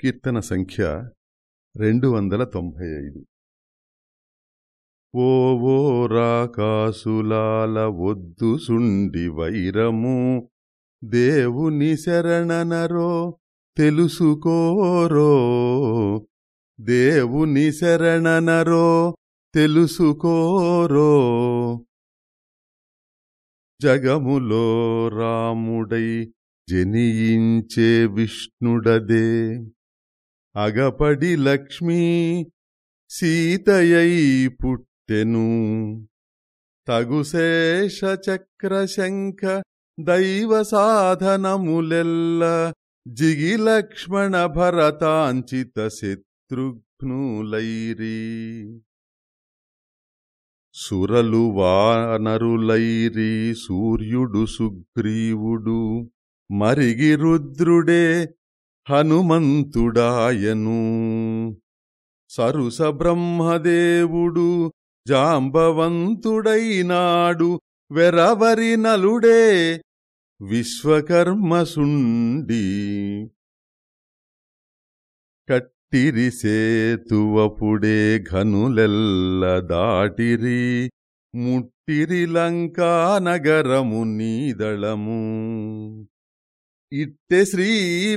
కీర్తన సంఖ్య రెండు వందల తొంభై ఐదు. ఓవో రాకాసులాల వద్దు సుండి వైరము దేవుని శరణనరో తెలుసుకోరో దేవుని శరణనరో తెలుసుకోరో. జగములో రాముడై జనియించే విష్ణుడదే. అగపడి లక్ష్మీ సీతయై పుట్టెను. తగుశేష చక్రశంఖ దైవ సాధనములెల్ల జిగి లక్ష్మణ భరతాంచిత శత్రుఘ్నులైరి. సురలు వానరులైరి సూర్యుడు సుగ్రీవుడు మరిగి రుద్రుడే హనుమంతుడాయను. సరుస బ్రహ్మదేవుడు జాంబవంతుడైనాడు వెరవరి నలుడే విశ్వకర్మసుండి కట్టిరి సేతువపుడే ఘనులెల్ల దాటిరి ముట్టిరి లంకా నగరము నీదళము. ఇట్టె శ్రీ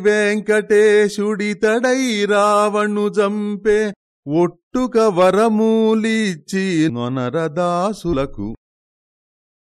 వెంకటేశుడితడై రావణు జంపే ఒట్టుక వరమూలిచ్చి నొనరదాసులకు